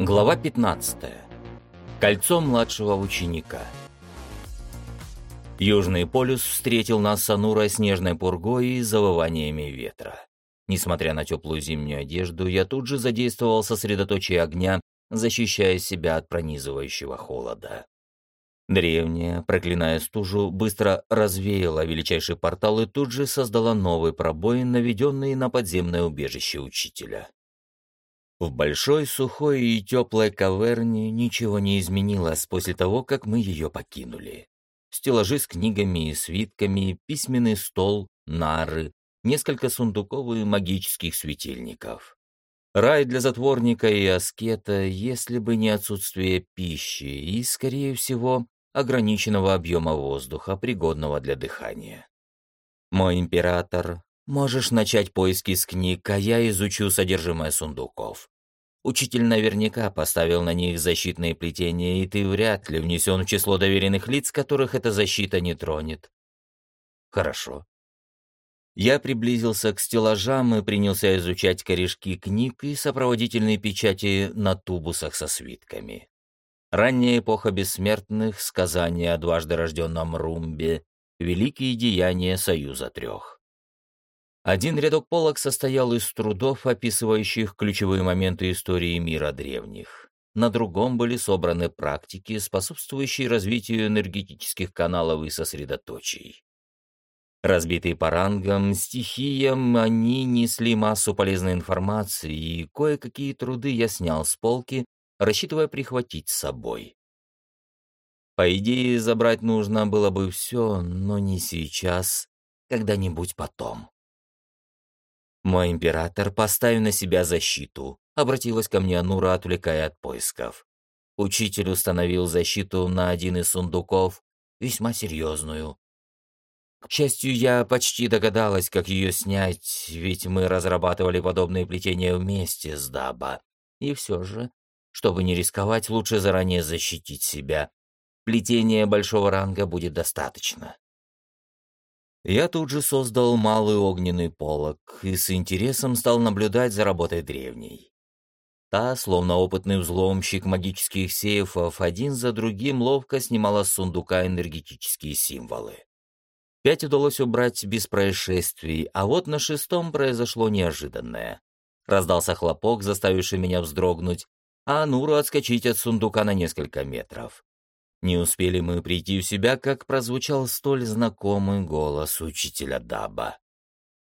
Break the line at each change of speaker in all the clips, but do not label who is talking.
Глава 15. Кольцо младшего ученика. Южный полюс встретил нас с Анурой снежной пургой и завываниями ветра. Несмотря на теплую зимнюю одежду, я тут же задействовал сосредоточие огня, защищая себя от пронизывающего холода. Древняя, проклиная стужу, быстро развеяла величайший портал и тут же создала новый пробой, наведенный на подземное убежище учителя. В большой, сухой и теплой каверне ничего не изменилось после того, как мы ее покинули. Стеллажи с книгами и свитками, письменный стол, нары, несколько сундуков и магических светильников. Рай для затворника и аскета, если бы не отсутствие пищи и, скорее всего, ограниченного объема воздуха, пригодного для дыхания. Мой император Можешь начать поиски с книг, а я изучу содержимое сундуков. Учитель наверняка поставил на них защитные плетения, и ты вряд ли внесен в число доверенных лиц, которых эта защита не тронет. Хорошо. Я приблизился к стеллажам и принялся изучать корешки книг и сопроводительные печати на тубусах со свитками. Ранняя эпоха бессмертных, сказания о дважды рожденном Румбе, великие деяния Союза Трех. Один рядок полок состоял из трудов, описывающих ключевые моменты истории мира древних. На другом были собраны практики, способствующие развитию энергетических каналов и сосредоточий. Разбитые по рангам, стихиям, они несли массу полезной информации, и кое-какие труды я снял с полки, рассчитывая прихватить с собой. По идее, забрать нужно было бы все, но не сейчас, когда-нибудь потом. «Мой император, поставь на себя защиту», — обратилась ко мне Анура, отвлекая от поисков. Учитель установил защиту на один из сундуков, весьма серьезную. К счастью, я почти догадалась, как ее снять, ведь мы разрабатывали подобные плетения вместе с Даба. И все же, чтобы не рисковать, лучше заранее защитить себя. Плетения большого ранга будет достаточно. Я тут же создал малый огненный полог и с интересом стал наблюдать за работой древней. Та, словно опытный взломщик магических сейфов, один за другим ловко снимала с сундука энергетические символы. Пять удалось убрать без происшествий, а вот на шестом произошло неожиданное. Раздался хлопок, заставивший меня вздрогнуть, а Нуру отскочить от сундука на несколько метров. Не успели мы прийти в себя, как прозвучал столь знакомый голос учителя Даба.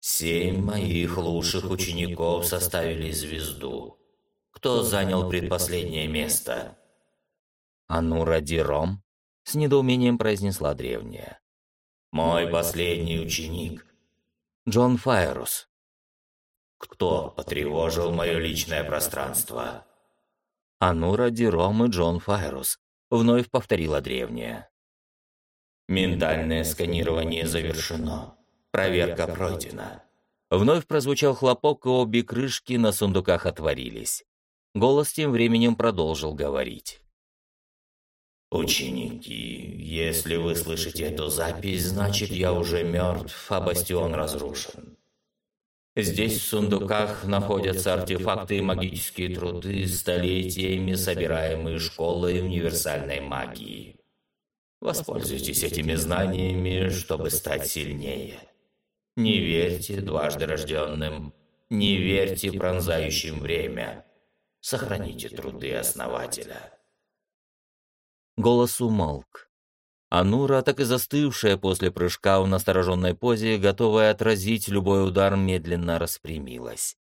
«Семь моих лучших учеников составили звезду. Кто занял предпоследнее место?» «Анура Диром?» — с недоумением произнесла древняя. «Мой последний ученик. Джон Файрус». «Кто потревожил мое личное пространство?» «Анура Диром и Джон Файрус», Вновь повторила древняя. «Ментальное сканирование завершено. Проверка пройдена». Вновь прозвучал хлопок, и обе крышки на сундуках отворились. Голос тем временем продолжил говорить. «Ученики, если вы слышите эту запись, значит, я уже мертв, а бастион разрушен. Здесь в сундуках находятся артефакты и магические труды, столетиями собираемые школой универсальной магии. Воспользуйтесь этими знаниями, чтобы стать сильнее. Не верьте дважды рожденным, не верьте пронзающим время. Сохраните труды основателя. Голос умолк. Анура, так и застывшая после прыжка в настороженной позе, готовая отразить любой удар, медленно распрямилась.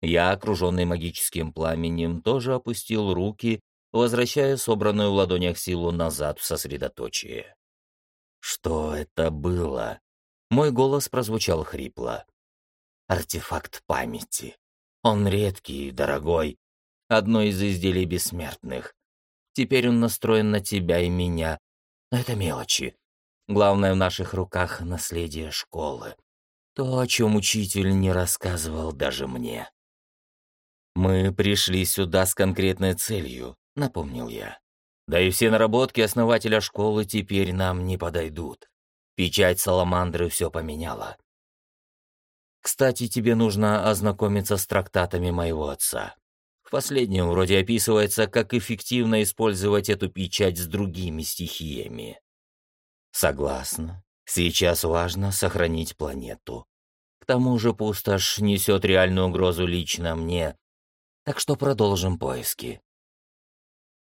Я, окруженный магическим пламенем, тоже опустил руки, возвращая собранную в ладонях силу назад в сосредоточие. Что это было? Мой голос прозвучал хрипло. Артефакт памяти. Он редкий и дорогой. Одно из изделий бессмертных. Теперь он настроен на тебя и меня, но это мелочи. Главное в наших руках наследие школы. То, о чем учитель не рассказывал даже мне. «Мы пришли сюда с конкретной целью», — напомнил я. «Да и все наработки основателя школы теперь нам не подойдут. Печать Саламандры все поменяла. Кстати, тебе нужно ознакомиться с трактатами моего отца. В последнему вроде описывается, как эффективно использовать эту печать с другими стихиями. Согласна. Сейчас важно сохранить планету. К тому же пустошь несет реальную угрозу лично мне, так что продолжим поиски.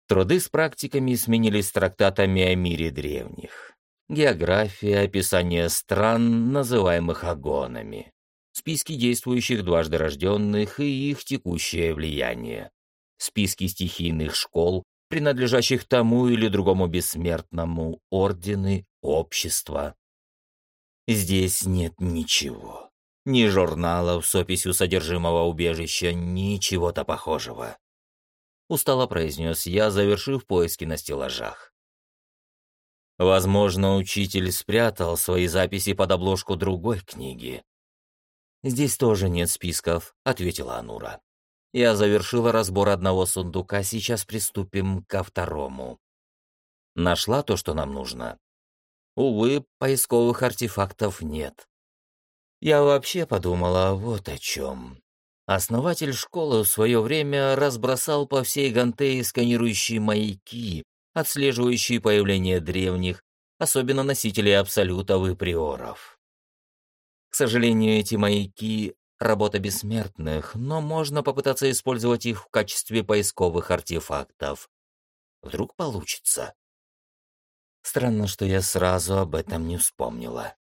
Труды с практиками сменились трактатами о мире древних. География, описание стран, называемых агонами. Списки действующих дважды рожденных и их текущее влияние. Списки стихийных школ, принадлежащих тому или другому бессмертному, ордены, общества. Здесь нет ничего. Ни журналов с описью содержимого убежища, ничего-то похожего. Устало произнес я, завершив поиски на стеллажах. Возможно, учитель спрятал свои записи под обложку другой книги. «Здесь тоже нет списков», — ответила Анура. «Я завершила разбор одного сундука, сейчас приступим ко второму». «Нашла то, что нам нужно?» «Увы, поисковых артефактов нет». Я вообще подумала вот о чем. Основатель школы в свое время разбросал по всей Гантеи сканирующие маяки, отслеживающие появление древних, особенно носителей абсолютов и приоров. К сожалению, эти маяки — работа бессмертных, но можно попытаться использовать их в качестве поисковых артефактов. Вдруг получится. Странно, что я сразу об этом не вспомнила.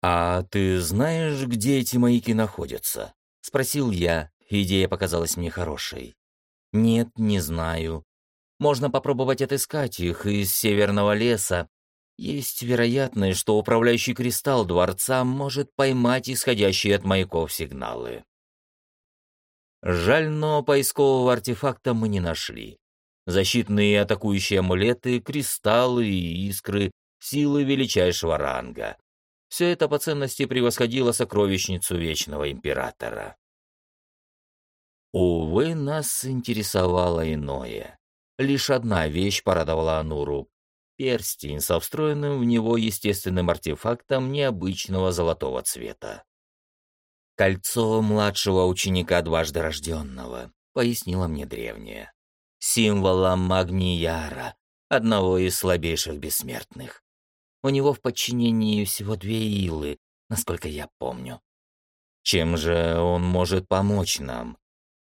«А ты знаешь, где эти маяки находятся?» — спросил я. Идея показалась мне хорошей. «Нет, не знаю. Можно попробовать отыскать их из северного леса. Есть вероятность, что управляющий кристалл дворца может поймать исходящие от маяков сигналы. Жаль, но поискового артефакта мы не нашли. Защитные и атакующие амулеты, кристаллы и искры, силы величайшего ранга. Все это по ценности превосходило сокровищницу Вечного Императора. Увы, нас интересовало иное. Лишь одна вещь порадовала Ануру. Перстень со встроенным в него естественным артефактом необычного золотого цвета. «Кольцо младшего ученика дважды рожденного», — пояснила мне древняя. «Символом Магнияра, одного из слабейших бессмертных. У него в подчинении всего две илы, насколько я помню. Чем же он может помочь нам?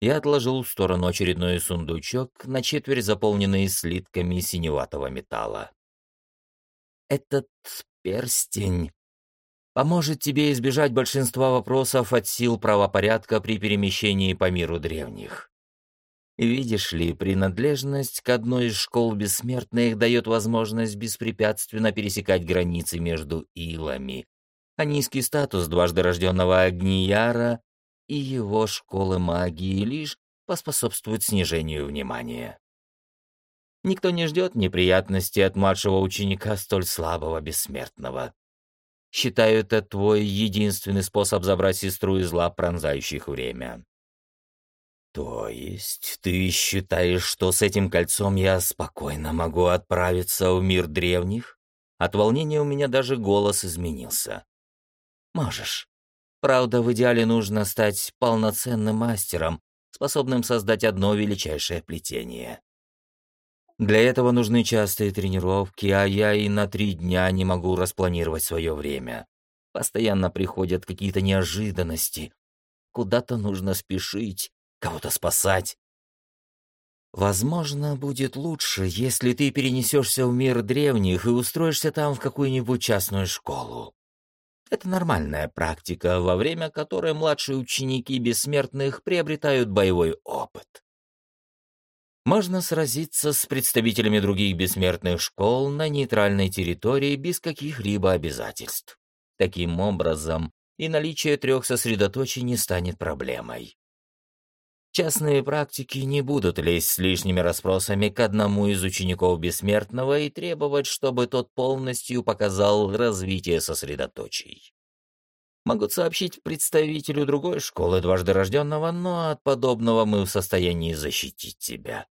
Я отложил в сторону очередной сундучок, на четверть заполненный слитками синеватого металла. «Этот перстень поможет тебе избежать большинства вопросов от сил правопорядка при перемещении по миру древних. Видишь ли, принадлежность к одной из школ бессмертных дает возможность беспрепятственно пересекать границы между илами, а низкий статус дважды рожденного Агнияра и его школы магии лишь поспособствуют снижению внимания. Никто не ждет неприятностей от младшего ученика столь слабого бессмертного. Считаю, это твой единственный способ забрать сестру из лап, пронзающих время. То есть ты считаешь, что с этим кольцом я спокойно могу отправиться в мир древних? От волнения у меня даже голос изменился. Можешь. Правда, в идеале нужно стать полноценным мастером, способным создать одно величайшее плетение. Для этого нужны частые тренировки, а я и на три дня не могу распланировать свое время. Постоянно приходят какие-то неожиданности. Куда-то нужно спешить, кого-то спасать. Возможно, будет лучше, если ты перенесешься в мир древних и устроишься там в какую-нибудь частную школу. Это нормальная практика, во время которой младшие ученики бессмертных приобретают боевой опыт. Можно сразиться с представителями других бессмертных школ на нейтральной территории без каких-либо обязательств. Таким образом, и наличие трех сосредоточений станет проблемой. Частные практики не будут лезть с лишними расспросами к одному из учеников Бессмертного и требовать, чтобы тот полностью показал развитие сосредоточий. Могут сообщить представителю другой школы дважды рожденного, но от подобного мы в состоянии защитить тебя.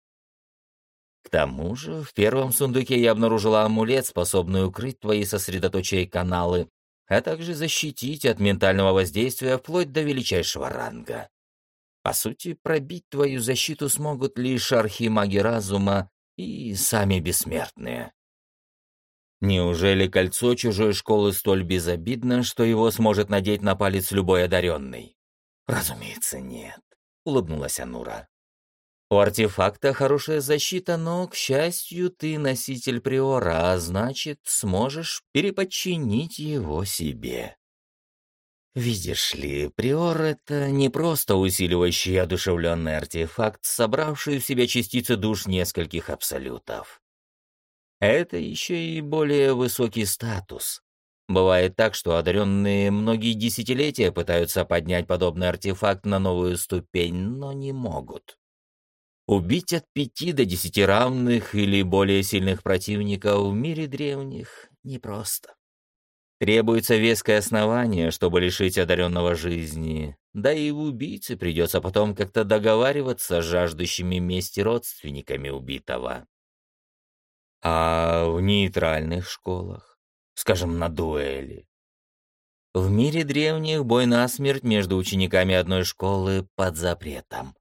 К тому же, в первом сундуке я обнаружила амулет, способный укрыть твои сосредоточие каналы, а также защитить от ментального воздействия вплоть до величайшего ранга. По сути, пробить твою защиту смогут лишь архимаги разума и сами бессмертные. Неужели кольцо чужой школы столь безобидно, что его сможет надеть на палец любой одаренный? Разумеется, нет, улыбнулась Анура. У артефакта хорошая защита, но, к счастью, ты носитель приора, а значит, сможешь переподчинить его себе. Видишь ли, приор — это не просто усиливающий одушевленный артефакт, собравший в себя частицы душ нескольких абсолютов. Это еще и более высокий статус. Бывает так, что одаренные многие десятилетия пытаются поднять подобный артефакт на новую ступень, но не могут. Убить от пяти до десяти равных или более сильных противников в мире древних непросто. Требуется веское основание, чтобы лишить одаренного жизни, да и убийце придется потом как-то договариваться с жаждущими мести родственниками убитого. А в нейтральных школах, скажем, на дуэли. В мире древних бой насмерть между учениками одной школы под запретом.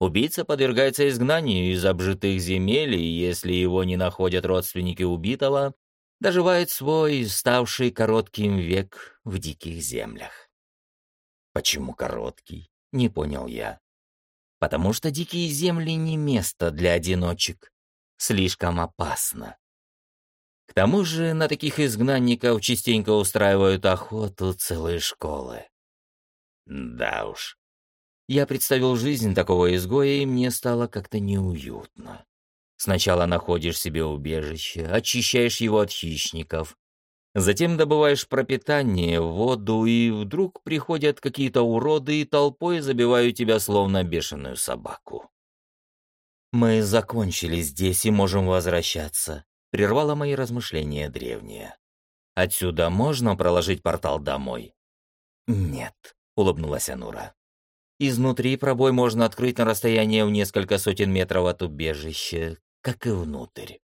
Убийца подвергается изгнанию из обжитых земель, и если его не находят родственники убитого, доживает свой ставший коротким век в диких землях. Почему короткий? Не понял я. Потому что дикие земли не место для одиночек слишком опасно. К тому же на таких изгнанников частенько устраивают охоту целые школы. Да уж. Я представил жизнь такого изгоя, и мне стало как-то неуютно. Сначала находишь себе убежище, очищаешь его от хищников, затем добываешь пропитание, воду, и вдруг приходят какие-то уроды и толпой забивают тебя словно бешеную собаку. «Мы закончили здесь и можем возвращаться», — прервала мои размышления древняя. «Отсюда можно проложить портал домой?» «Нет», — улыбнулась Анура. «Изнутри пробой можно открыть на расстояние в несколько сотен метров от убежища, как и внутрь.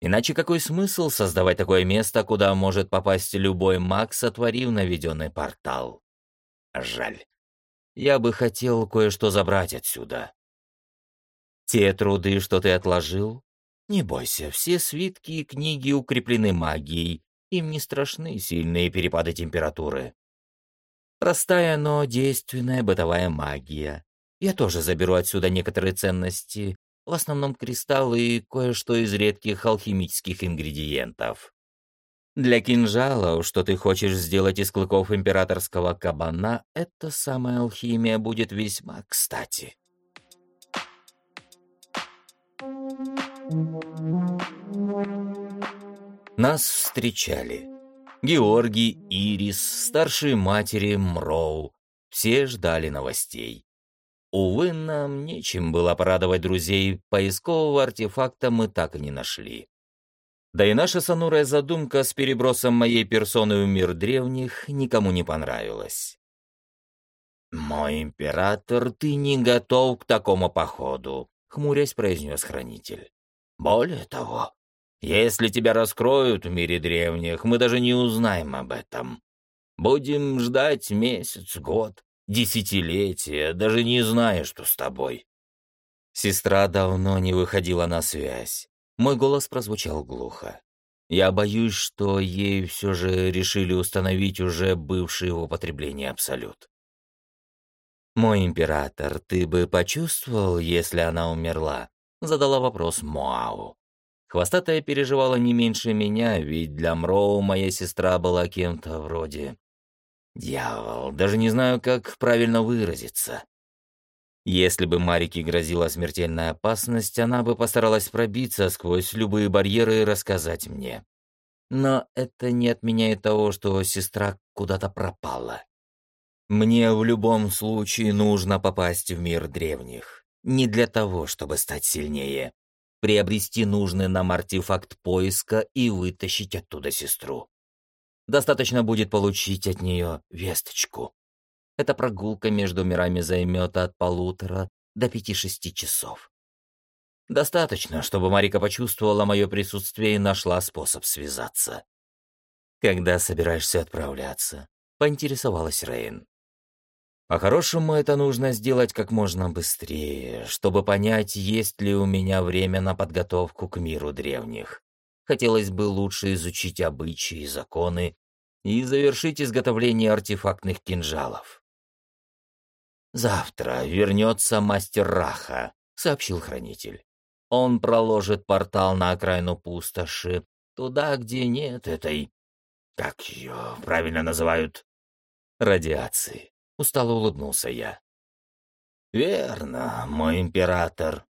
Иначе какой смысл создавать такое место, куда может попасть любой маг, сотворив наведенный портал? Жаль. Я бы хотел кое-что забрать отсюда. Те труды, что ты отложил? Не бойся, все свитки и книги укреплены магией, им не страшны сильные перепады температуры. Простая, но действенная бытовая магия. Я тоже заберу отсюда некоторые ценности, в основном кристаллы и кое-что из редких алхимических ингредиентов. Для кинжала, что ты хочешь сделать из клыков императорского кабана, эта самая алхимия будет весьма кстати. Нас встречали. Георгий, Ирис, старшие матери, Мроу. Все ждали новостей. Увы, нам нечем было порадовать друзей, поискового артефакта мы так и не нашли. Да и наша сонурая задумка с перебросом моей персоны в мир древних никому не понравилась. «Мой император, ты не готов к такому походу», — хмурясь произнес хранитель. Более того, если тебя раскроют в мире древних, мы даже не узнаем об этом. Будем ждать месяц, год, десятилетия, даже не зная, что с тобой. Сестра давно не выходила на связь. Мой голос прозвучал глухо. Я боюсь, что ей все же решили установить уже бывший в употреблении абсолют. «Мой император, ты бы почувствовал, если она умерла?» задала вопрос Моау. Хвостатая переживала не меньше меня, ведь для Мроу моя сестра была кем-то вроде... Дьявол, даже не знаю, как правильно выразиться. Если бы Марике грозила смертельная опасность, она бы постаралась пробиться сквозь любые барьеры и рассказать мне. Но это не отменяет того, что сестра куда-то пропала. Мне в любом случае нужно попасть в мир древних не для того, чтобы стать сильнее. Приобрести нужный нам артефакт поиска и вытащить оттуда сестру. Достаточно будет получить от нее весточку. Эта прогулка между мирами займет от полутора до пяти-шести часов. Достаточно, чтобы Марика почувствовала мое присутствие и нашла способ связаться. «Когда собираешься отправляться?» — поинтересовалась Рейн. По-хорошему, это нужно сделать как можно быстрее, чтобы понять, есть ли у меня время на подготовку к миру древних. Хотелось бы лучше изучить обычаи и законы и завершить изготовление артефактных кинжалов. «Завтра вернется мастер Раха», — сообщил хранитель. «Он проложит портал на окраину пустоши, туда, где нет этой... Как ее правильно называют? Радиации». Устало улыбнулся я. «Верно, мой император.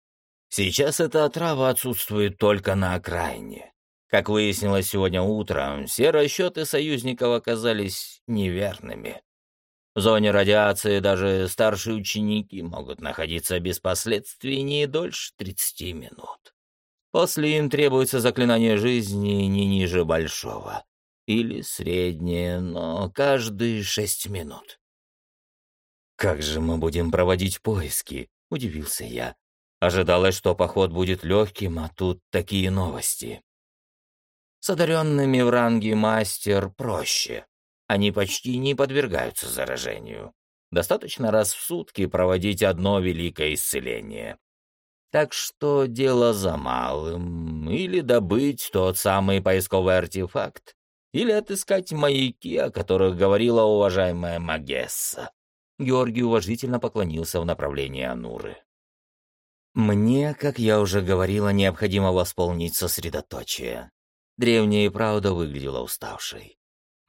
Сейчас эта отрава отсутствует только на окраине. Как выяснилось сегодня утром, все расчеты союзников оказались неверными. В зоне радиации даже старшие ученики могут находиться без последствий не дольше 30 минут. После им требуется заклинание жизни не ниже большого. Или среднее, но каждые шесть минут. «Как же мы будем проводить поиски?» — удивился я. Ожидалось, что поход будет легким, а тут такие новости. С одаренными в ранге мастер проще. Они почти не подвергаются заражению. Достаточно раз в сутки проводить одно великое исцеление. Так что дело за малым. Или добыть тот самый поисковый артефакт, или отыскать маяки, о которых говорила уважаемая Магесса. Георгий уважительно поклонился в направлении Ануры. «Мне, как я уже говорила, необходимо восполнить сосредоточие. Древняя и правда выглядела уставшей.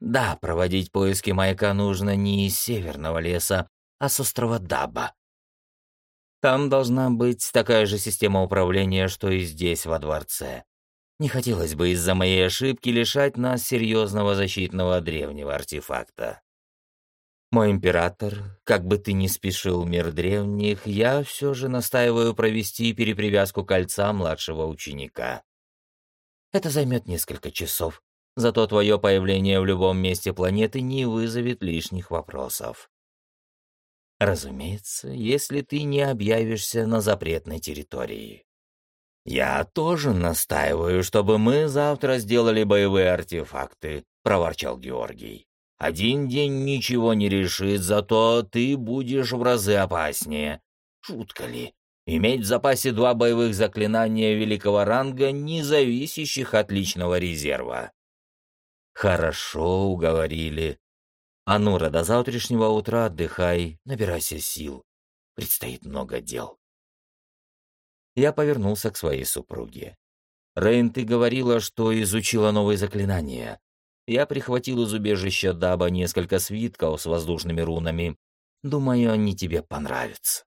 Да, проводить поиски маяка нужно не из северного леса, а с острова Даба. Там должна быть такая же система управления, что и здесь, во дворце. Не хотелось бы из-за моей ошибки лишать нас серьезного защитного древнего артефакта. Мой император, как бы ты ни спешил мир древних, я все же настаиваю провести перепривязку кольца младшего ученика. Это займет несколько часов, зато твое появление в любом месте планеты не вызовет лишних вопросов. Разумеется, если ты не объявишься на запретной территории. «Я тоже настаиваю, чтобы мы завтра сделали боевые артефакты», — проворчал Георгий. «Один день ничего не решит, зато ты будешь в разы опаснее. Шутка ли? Иметь в запасе два боевых заклинания великого ранга, не зависящих от личного резерва. Хорошо уговорили. Анура, до завтрашнего утра отдыхай, набирайся сил. Предстоит много дел. Я повернулся к своей супруге. Рейн, ты говорила, что изучила новые заклинания. Я прихватил из убежища Даба несколько свитков с воздушными рунами. Думаю, они тебе понравятся.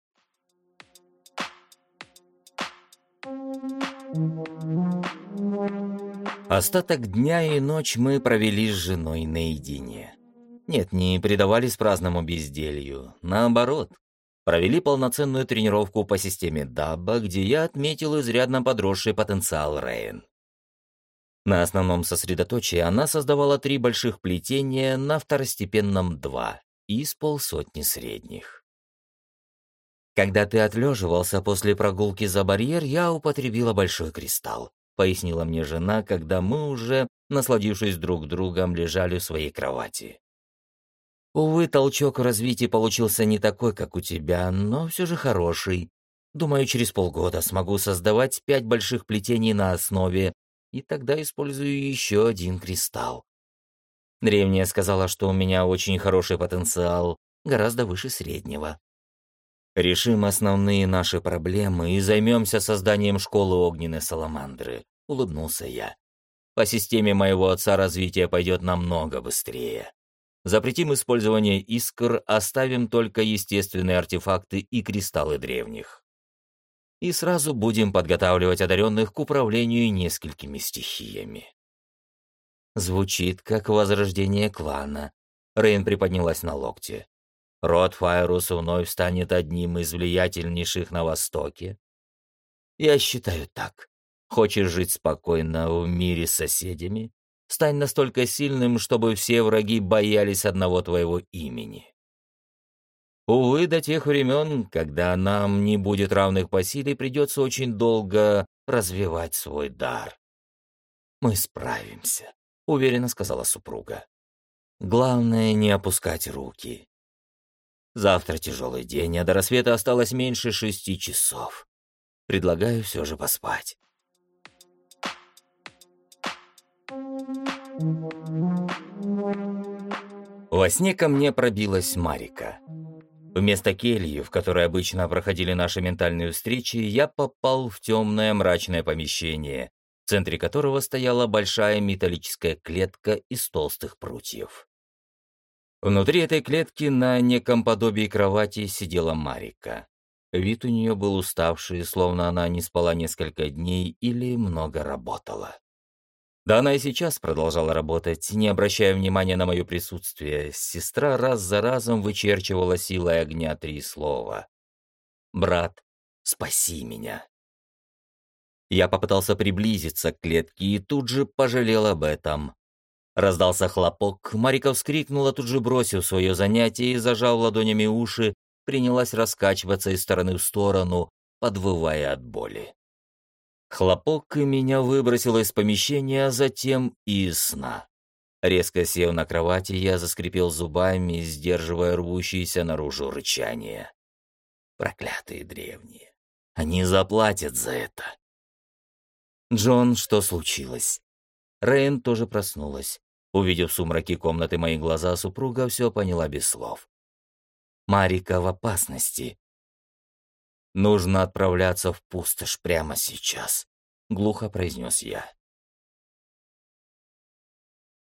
Остаток дня и ночь мы провели с женой наедине. Нет, не предавались праздному безделью. Наоборот, провели полноценную тренировку по системе Дабба, где я отметил изрядно подросший потенциал Рейн. На основном сосредоточии она создавала три больших плетения, на второстепенном два, из полсотни средних. Когда ты отлеживался после прогулки за барьер, я употребила большой кристалл, пояснила мне жена, когда мы уже, насладившись друг другом, лежали в своей кровати. Увы, толчок в развитии получился не такой, как у тебя, но все же хороший. Думаю, через полгода смогу создавать пять больших плетений на основе, и тогда использую еще один кристалл. Древняя сказала, что у меня очень хороший потенциал, гораздо выше среднего. Решим основные наши проблемы и займемся созданием школы огненной саламандры», — улыбнулся я. «По системе моего отца развитие пойдет намного быстрее. Запретим использование искр, оставим только естественные артефакты и кристаллы древних. И сразу будем подготавливать одаренных к управлению несколькими стихиями». Звучит как возрождение клана. Рейн приподнялась на локте. Род Файрус вновь станет одним из влиятельнейших на Востоке? Я считаю так. Хочешь жить спокойно в мире с соседями? Стань настолько сильным, чтобы все враги боялись одного твоего имени. Увы, до тех времен, когда нам не будет равных по силе, придется очень долго развивать свой дар. «Мы справимся», — уверенно сказала супруга. «Главное — не опускать руки. Завтра тяжелый день, а до рассвета осталось меньше шести часов. Предлагаю все же поспать. Во сне ко мне пробилась Марика. Вместо кельи, в которой обычно проходили наши ментальные встречи, я попал в темное мрачное помещение, в центре которого стояла большая металлическая клетка из толстых прутьев. Внутри этой клетки на неком подобии кровати сидела Марика. Вид у нее был уставший, словно она не спала несколько дней или много работала. Да она и сейчас продолжала работать, не обращая внимания на мое присутствие. Сестра раз за разом вычерчивала силой огня три слова. «Брат, спаси меня». Я попытался приблизиться к клетке и тут же пожалел об этом. Раздался хлопок, Марика вскрикнула, тут же бросив свое занятие и, зажав ладонями уши, принялась раскачиваться из стороны в сторону, подвывая от боли. Хлопок и меня выбросило из помещения, а затем и сна. Резко сев на кровати, я заскрипел зубами, сдерживая рвущееся наружу рычание. Проклятые древние. Они заплатят за это. «Джон, что случилось?» Рейн тоже проснулась. Увидев в сумраке комнаты мои глаза, супруга все поняла без слов. Марика в опасности. «Нужно отправляться в пустошь прямо сейчас», — глухо произнес я.